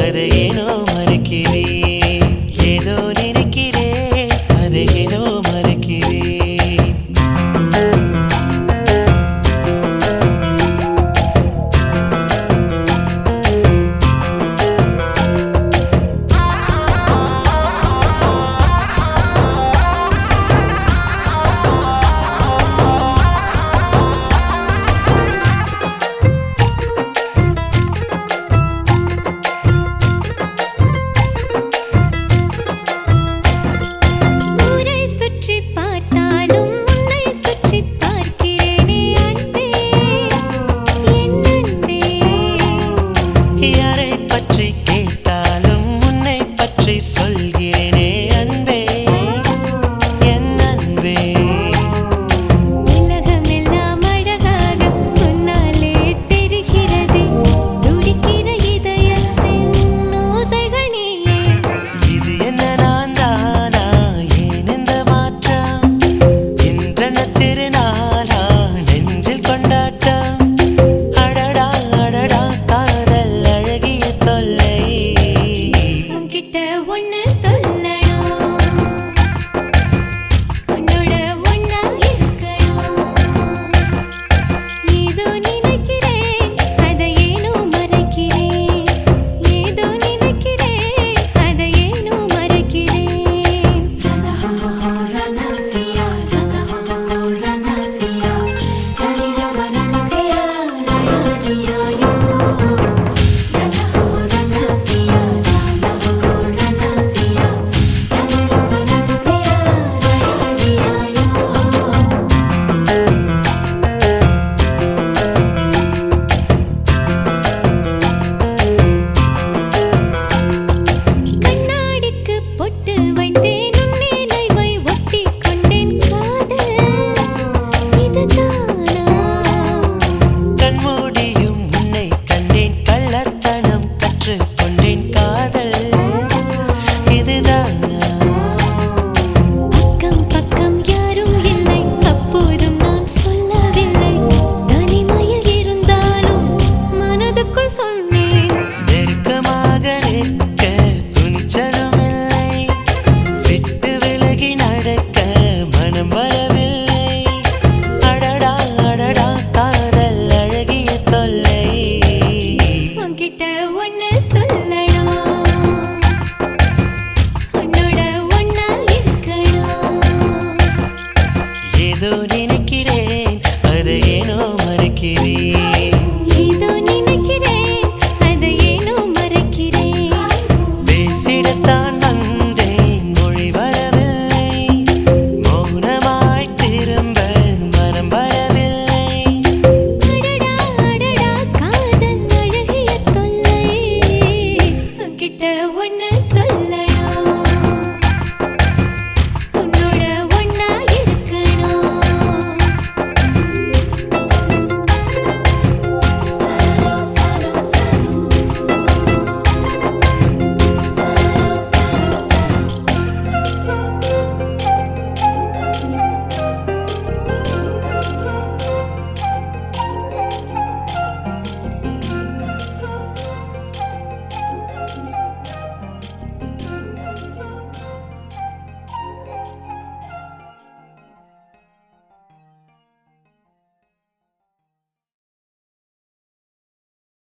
அறையினோ